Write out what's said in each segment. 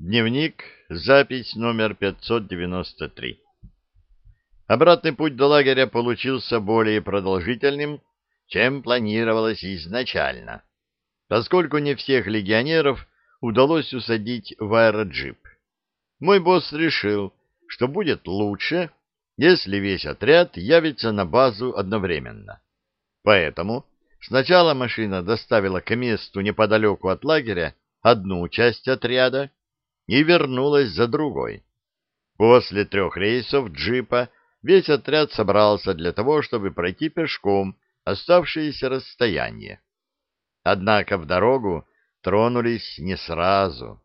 Дневник, запись номер 593. Обратный путь до лагеря получился более продолжительным, чем планировалось изначально, поскольку не всех легионеров удалось усадить в аэроджип. Мой босс решил, что будет лучше, если весь отряд явится на базу одновременно. Поэтому сначала машина доставила к месту неподалеку от лагеря одну часть отряда и вернулась за другой. После трех рейсов джипа весь отряд собрался для того, чтобы пройти пешком оставшееся расстояние. Однако в дорогу тронулись не сразу.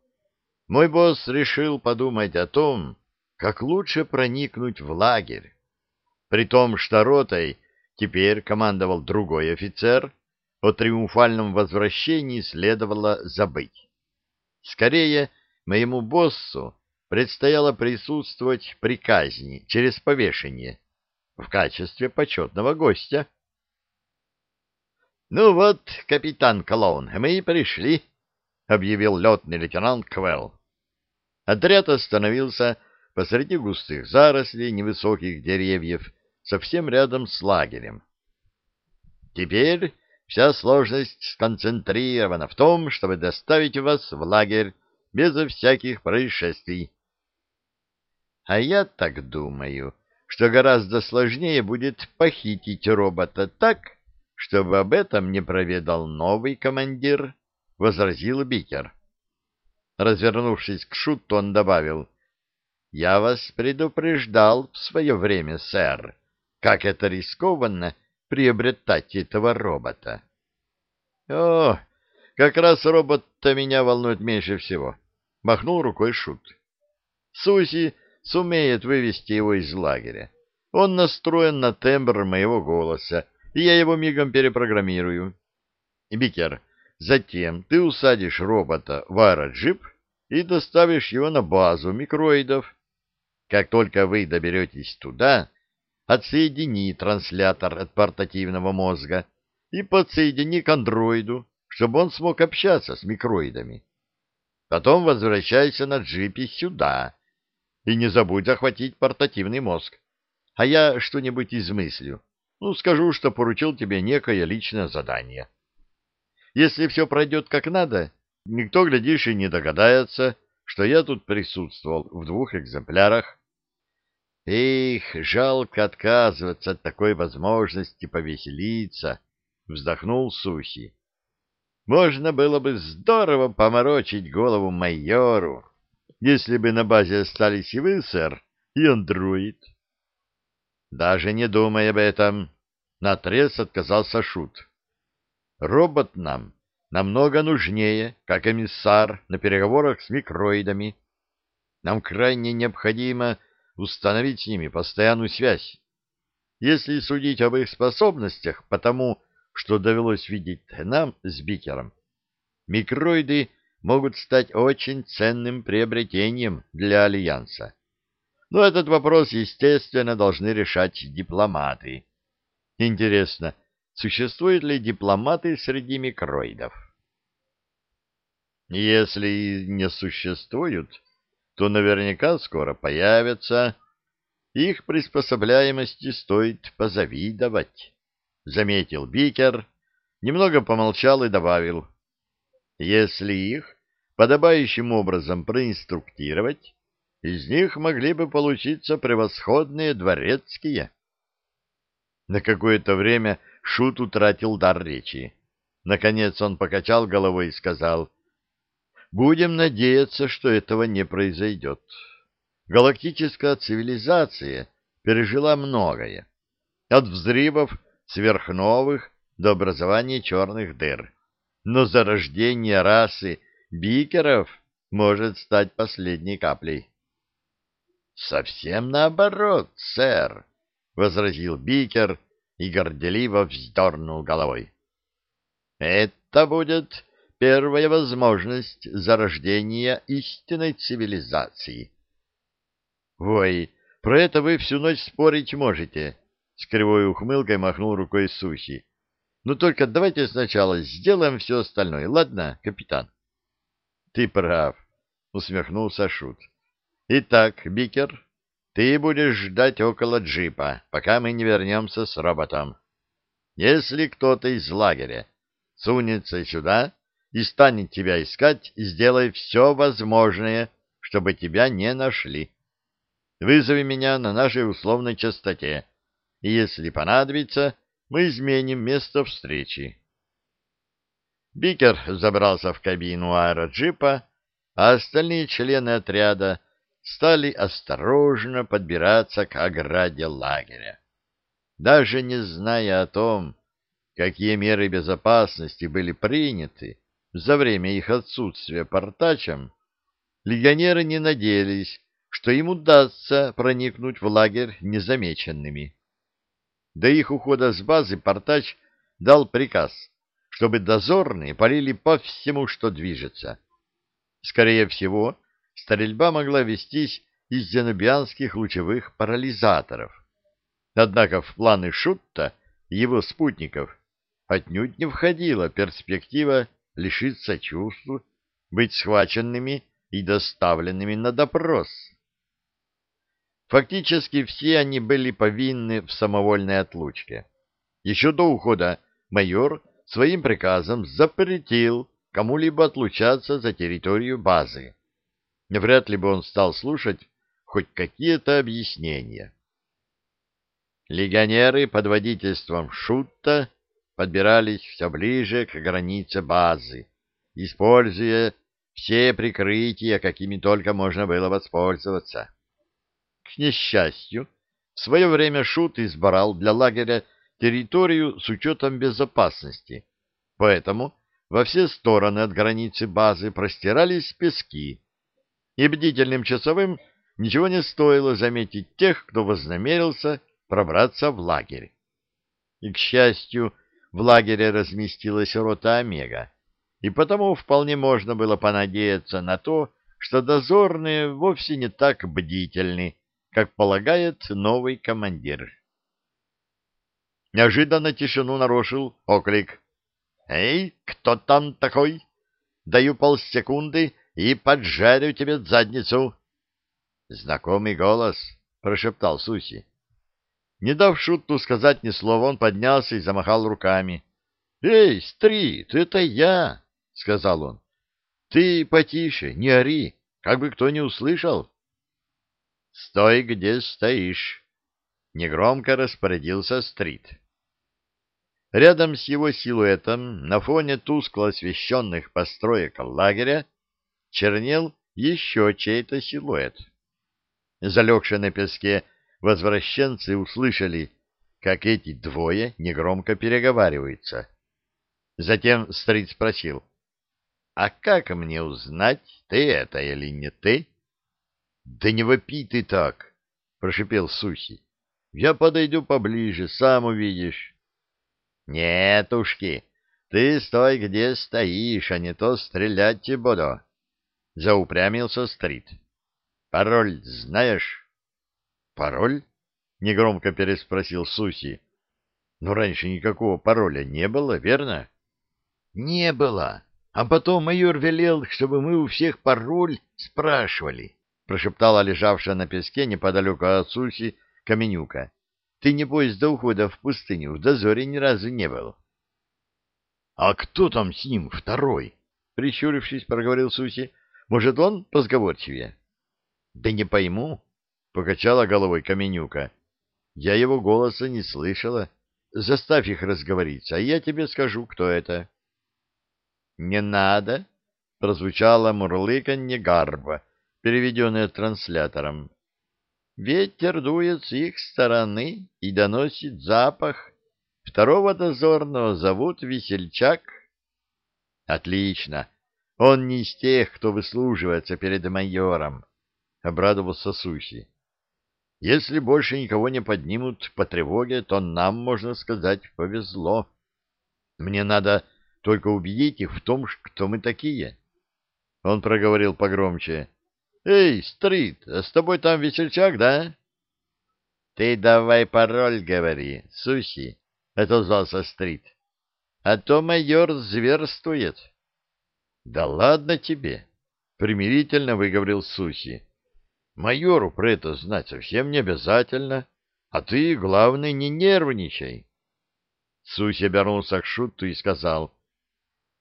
Мой босс решил подумать о том, как лучше проникнуть в лагерь. При том, что ротой теперь командовал другой офицер, о триумфальном возвращении следовало забыть. Скорее, моему боссу предстояло присутствовать при казни через повешение в качестве почетного гостя. — Ну вот, капитан Клоун, мы и пришли, — объявил летный лейтенант Квелл. Отряд остановился посреди густых зарослей невысоких деревьев, совсем рядом с лагерем. Теперь вся сложность сконцентрирована в том, чтобы доставить вас в лагерь безо всяких происшествий. А я так думаю, что гораздо сложнее будет похитить робота так, чтобы об этом не проведал новый командир, — возразил Бикер. Развернувшись к Шуту, он добавил, — Я вас предупреждал в свое время, сэр, как это рискованно приобретать этого робота. — О, как раз робот-то меня волнует меньше всего, — махнул рукой Шут. — Суси сумеет вывести его из лагеря. Он настроен на тембр моего голоса, и я его мигом перепрограммирую. Бикер, затем ты усадишь робота в аэроджип и доставишь его на базу микроидов. Как только вы доберетесь туда, отсоедини транслятор от портативного мозга и подсоедини к андроиду, чтобы он смог общаться с микроидами. Потом возвращайся на джипе сюда, и не забудь захватить портативный мозг. А я что-нибудь измыслю. Ну, скажу, что поручил тебе некое личное задание. Если все пройдет как надо, никто, глядишь, и не догадается, что я тут присутствовал в двух экземплярах. Эх, жалко отказываться от такой возможности повеселиться, — вздохнул Сухи. Можно было бы здорово поморочить голову майору если бы на базе остались и вы, сэр, и андроид. Даже не думай об этом, наотрез отказался Шут. Робот нам намного нужнее, как эмиссар на переговорах с микроидами. Нам крайне необходимо установить с ними постоянную связь. Если судить об их способностях, потому что довелось видеть нам с Бикером, микроиды — могут стать очень ценным приобретением для Альянса. Но этот вопрос, естественно, должны решать дипломаты. Интересно, существуют ли дипломаты среди микроидов? Если не существуют, то наверняка скоро появятся. Их приспособляемости стоит позавидовать, — заметил Бикер, немного помолчал и добавил. Если их подобающим образом проинструктировать, из них могли бы получиться превосходные дворецкие. На какое-то время Шут утратил дар речи. Наконец он покачал головой и сказал, «Будем надеяться, что этого не произойдет. Галактическая цивилизация пережила многое, от взрывов сверхновых до образования черных дыр но зарождение расы бикеров может стать последней каплей. — Совсем наоборот, сэр, — возразил бикер и горделиво вздернул головой. — Это будет первая возможность зарождения истинной цивилизации. — Ой, про это вы всю ночь спорить можете, — с кривой ухмылкой махнул рукой Сухи. Ну только давайте сначала сделаем все остальное, ладно, капитан? Ты прав. — усмехнулся Шут. «Итак, Бикер, ты будешь ждать около джипа, пока мы не вернемся с роботом. Если кто-то из лагеря сунется сюда и станет тебя искать, сделай все возможное, чтобы тебя не нашли. Вызови меня на нашей условной частоте, и если понадобится, мы изменим место встречи. Бикер забрался в кабину аэроджипа, а остальные члены отряда стали осторожно подбираться к ограде лагеря. Даже не зная о том, какие меры безопасности были приняты за время их отсутствия портачем, легионеры не надеялись, что им удастся проникнуть в лагерь незамеченными. До их ухода с базы портач дал приказ, чтобы дозорные полили по всему, что движется. Скорее всего, стрельба могла вестись из зенобианских лучевых парализаторов. Однако в планы Шутта и его спутников отнюдь не входила перспектива лишиться чувств, быть схваченными и доставленными на допрос. Фактически все они были повинны в самовольной отлучке. Еще до ухода майор своим приказом запретил кому-либо отлучаться за территорию базы. Вряд ли бы он стал слушать хоть какие-то объяснения. Легионеры под водительством Шутта подбирались все ближе к границе базы, используя все прикрытия, какими только можно было воспользоваться. К несчастью, в свое время Шут избрал для лагеря территорию с учетом безопасности, поэтому во все стороны от границы базы простирались пески, и бдительным часовым ничего не стоило заметить тех, кто вознамерился пробраться в лагерь. И, к счастью, в лагере разместилась рота Омега, и потому вполне можно было понадеяться на то, что дозорные вовсе не так бдительны, как полагает новый командир. Неожиданно тишину нарушил оклик. «Эй, кто там такой? Даю полсекунды и поджарю тебе задницу!» «Знакомый голос», — прошептал Суси. Не дав Шутту сказать ни слова, он поднялся и замахал руками. — Эй, Стрит, это я! — сказал он. — Ты потише, не ори, как бы кто не услышал. — Стой, где стоишь! — негромко распорядился Стрит. Рядом с его силуэтом, на фоне тускло освещенных построек лагеря, чернел еще чей-то силуэт. Залегший на песке возвращенцы услышали, как эти двое негромко переговариваются. Затем Стрит спросил, «А как мне узнать, ты это или не ты?» «Да не вопи ты так!» — прошипел Суси. «Я подойду поближе, сам увидишь». «Нет, ушки, ты стой, где стоишь, а не то стрелять тебе буду», — заупрямился Стрит. «Пароль знаешь?» «Пароль?» — негромко переспросил Суси. «Но раньше никакого пароля не было, верно?» «Не было. А потом майор велел, чтобы мы у всех пароль спрашивали», — прошептала лежавшая на песке неподалеку от Суси Каменюка. «Ты, небось, до ухода в пустыню в дозоре ни разу не был». «А кто там с ним второй?» — прищурившись, проговорил Суси. «Может, он позговорчивее?» «Да не пойму», — покачала головой Каменюка. — Я его голоса не слышала. Заставь их разговориться, а я тебе скажу, кто это. — Не надо, — прозвучало мурлыканье гарба, переведенное транслятором. Ветер дует с их стороны и доносит запах. Второго дозорного зовут Весельчак. — Отлично. Он не из тех, кто выслуживается перед майором, — обрадовался Суси. Если больше никого не поднимут по тревоге, то нам, можно сказать, повезло. Мне надо только убедить их в том, кто мы такие. Он проговорил погромче. — Эй, Стрит, а с тобой там весельчак, да? — Ты давай пароль говори, Суси, — отозвался Стрит. — А то майор зверствует. — Да ладно тебе. — примирительно выговорил Суси. «Майору про это знать совсем не обязательно, а ты, главное, не нервничай». Суси обернулся к Шуту и сказал,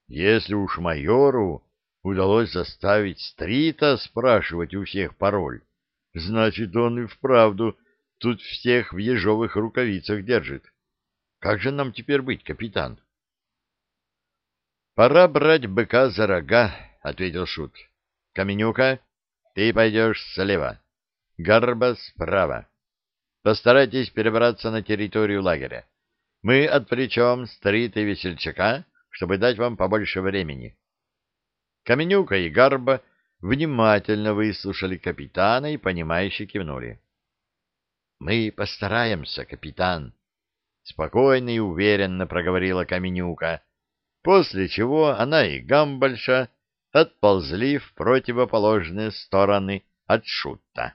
«Если уж майору удалось заставить Стрита спрашивать у всех пароль, значит, он и вправду тут всех в ежовых рукавицах держит. Как же нам теперь быть, капитан?» «Пора брать быка за рога», — ответил Шут. «Каменюка, ты пойдешь слева, Гарба справа. Постарайтесь перебраться на территорию лагеря. Мы отвлечем Стрит и Весельчака, чтобы дать вам побольше времени». Каменюка и Гарба внимательно выслушали капитана и, понимающе кивнули. «Мы постараемся, капитан», — спокойно и уверенно проговорила Каменюка, после чего она и Гамбальша отползли в противоположные стороны от шута.